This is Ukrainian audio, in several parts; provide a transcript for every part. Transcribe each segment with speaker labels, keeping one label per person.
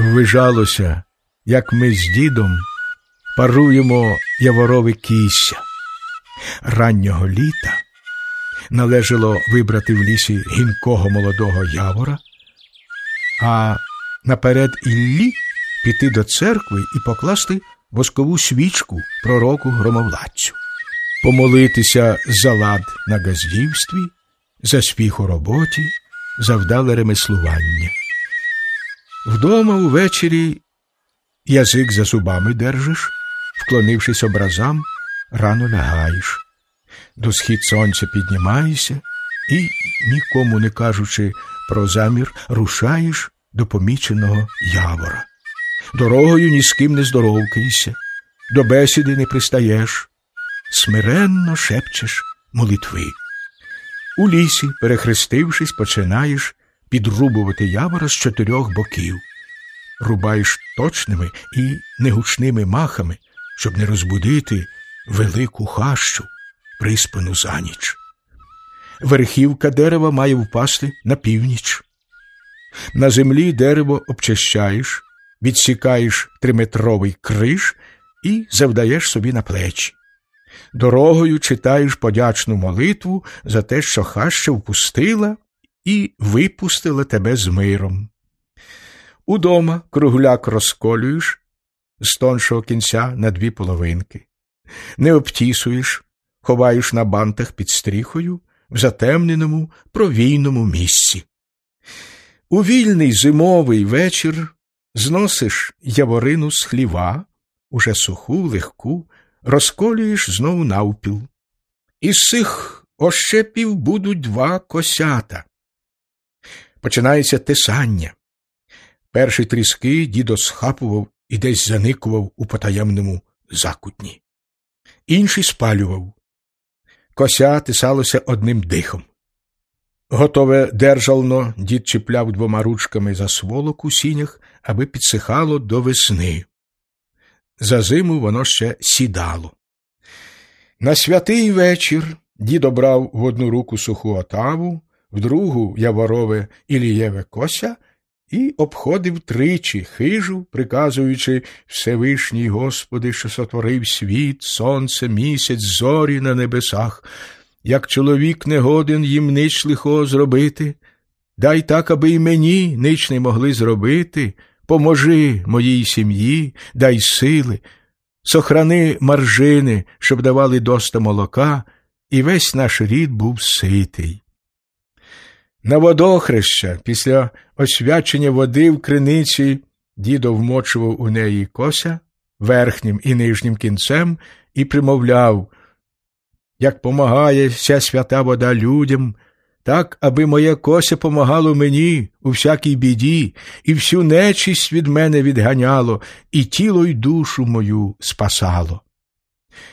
Speaker 1: ввижалося, як ми з дідом паруємо яворове кісся. Раннього літа належало вибрати в лісі гінкого молодого явора, а наперед Іллі піти до церкви і покласти воскову свічку пророку громовладцю, помолитися за лад на газдівстві, за спіх у роботі, за вдале ремеслування. Вдома увечері язик за зубами держиш, вклонившись образам, рано лягаєш. До схід сонця піднімаєшся і, нікому не кажучи про замір, рушаєш до поміченого явора. Дорогою ні з ким не здоровкаєшся, до бесіди не пристаєш, смиренно шепчеш молитви. У лісі, перехрестившись, починаєш підрубувати явора з чотирьох боків. Рубаєш точними і негучними махами, щоб не розбудити велику хащу, приспану за ніч. Верхівка дерева має впасти на північ. На землі дерево обчищаєш, відсікаєш триметровий криш і завдаєш собі на плечі. Дорогою читаєш подячну молитву за те, що хаща впустила і випустила тебе з миром. Удома кругляк розколюєш з тоншого кінця на дві половинки, не обтісуєш, ховаєш на бантах під стріхою в затемненому провійному місці. У вільний зимовий вечір зносиш яворину з хліва, уже суху, легку, розколюєш знову навпіл. Із цих ощепів будуть два косята. Починається тесання. Перші тріски дідо схапував і десь заникував у потаємному закутні. Інший спалював. Кося тисалося одним дихом. Готове держално дід чіпляв двома ручками за сволок у сінях, аби підсихало до весни. За зиму воно ще сідало. На святий вечір дід обрав в одну руку суху отаву, в другу яворове Ілієве кося і обходив тричі хижу, приказуючи Всевишній Господи, що сотворив світ, сонце, місяць, зорі на небесах, як чоловік не годен їм нич лихого зробити, дай так, аби й мені нич не могли зробити, поможи моїй сім'ї, дай сили, сохрани маржини, щоб давали доста молока, і весь наш рід був ситий. На водохреща після освячення води в криниці дідо вмочував у неї кося верхнім і нижнім кінцем і примовляв, як помагає вся свята вода людям, так, аби моє кося помагало мені у всякій біді, і всю нечість від мене відганяло, і тіло й душу мою спасало.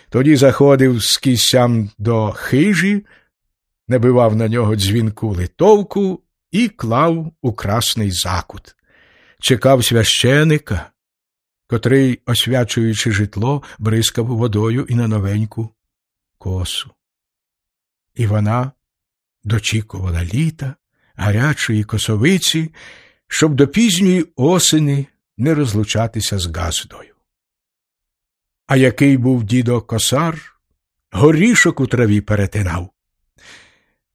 Speaker 1: Тоді заходив з кісям до хижі, набивав на нього дзвінку литовку і клав у красний закут. Чекав священика, котрий, освячуючи житло, бризкав водою і на новеньку косу. І вона дочікувала літа, гарячої косовиці, щоб до пізньої осені не розлучатися з газдою. А який був дідо косар, горішок у траві перетинав.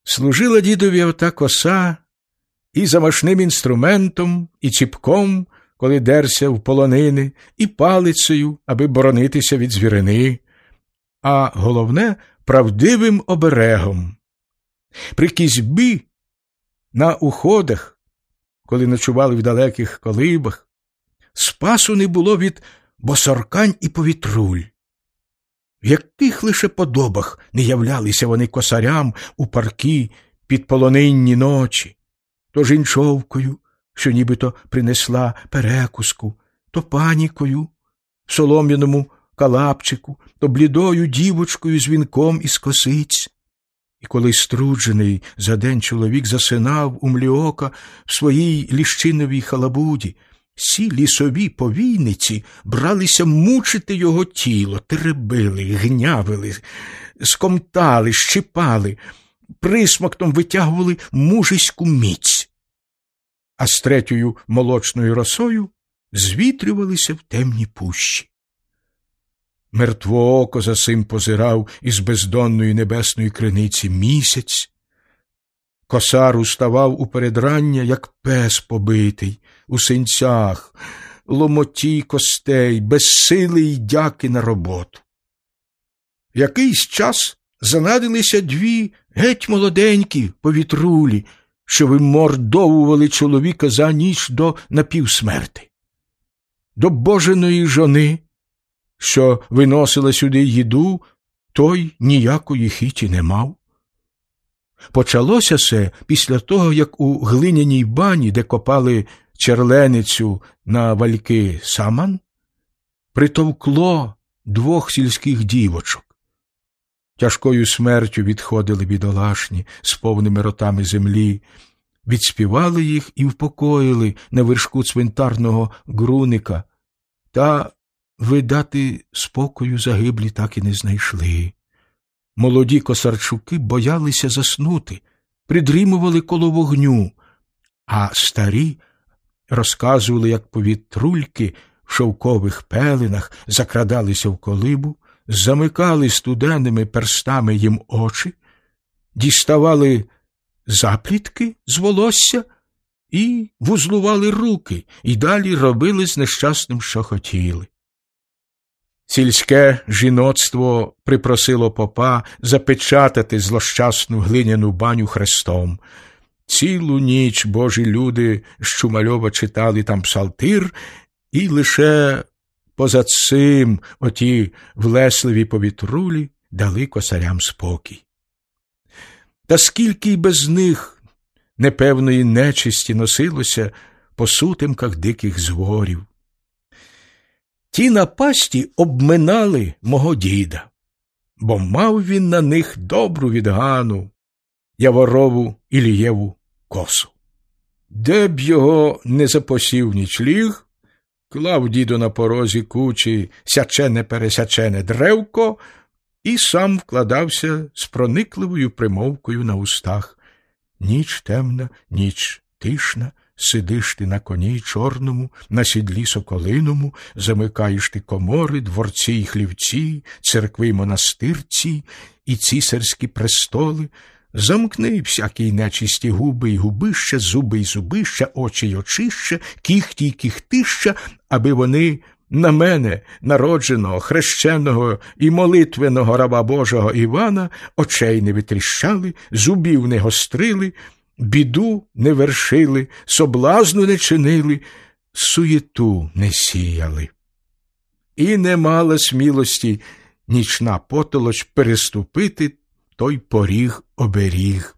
Speaker 1: Служила дідові ота коса і замашним інструментом, і ціпком, коли дерся в полонини, і палицею, аби боронитися від звірини, а головне правдивим оберегом. При кізьбі на уходах, коли ночували в далеких колибах, спасу не було від босоркань і повітруль. В яких лише подобах не являлися вони косарям у парки під полонинні ночі, то жінчовкою, що нібито принесла перекуску, то панікою, солом'яному калапчику, то блідою дівочкою з вінком із косиць. І коли струджений за день чоловік засинав у мліока в своїй ліщиновій халабуді, всі лісові повійниці бралися мучити його тіло, теребили, гнявили, скомтали, щипали, присмактом витягували мужиську міць. А з третьою молочною росою звітрювалися в темні пущі. Мертвооко за сим позирав із бездонної небесної криниці місяць. Косар уставав у передрання, як пес побитий, у синцях, ломоті костей, без сили й дяки на роботу. Якийсь час занадилися дві геть молоденькі повітрулі, що вимордовували чоловіка за ніч до напівсмерти. До боженої жони, що виносила сюди їду, той ніякої хіті не мав. Почалося все після того, як у глиняній бані, де копали черленицю на вальки саман, притовкло двох сільських дівочок. Тяжкою смертю відходили бідолашні з повними ротами землі, відспівали їх і впокоїли на вершку цвинтарного груника, та видати спокою загиблі так і не знайшли. Молоді косарчуки боялися заснути, придрімували коло вогню, а старі розказували, як повітрульки в шовкових пелинах закрадалися в колибу, замикали студенними перстами їм очі, діставали заплітки з волосся і вузлували руки, і далі робили з нещасним, що хотіли. Сільське жіноцтво припросило попа запечатати злощасну глиняну баню хрестом. Цілу ніч божі люди з Чумальова читали там псалтир, і лише поза цим оті влесливі повітрулі дали косарям спокій. Та скільки й без них непевної нечисті носилося по сутимках диких зворів. Ті напасті обминали мого діда, бо мав він на них добру відгану Яворову Ілієву косу. Де б його не запосів нічліг, клав дідо на порозі кучі сячене пересячене древко і сам вкладався з проникливою примовкою на устах. Ніч темна, ніч тишна, Сидиш ти на коні чорному, на сідлі соколиному, замикаєш ти комори, дворці й хлівці, церкви й монастирці і цісарські престоли, замкни всякі нечисті губи й губища, зуби й зубища, очі й очища, кіхті й кіхтища, аби вони на мене, народженого, хрещеного і молитвеного раба Божого Івана, очей не витріщали, зубів не гострили біду не вершили, соблазну не чинили, суєту не сіяли. І не мала смілості нічна потолоч переступити той поріг оберіг.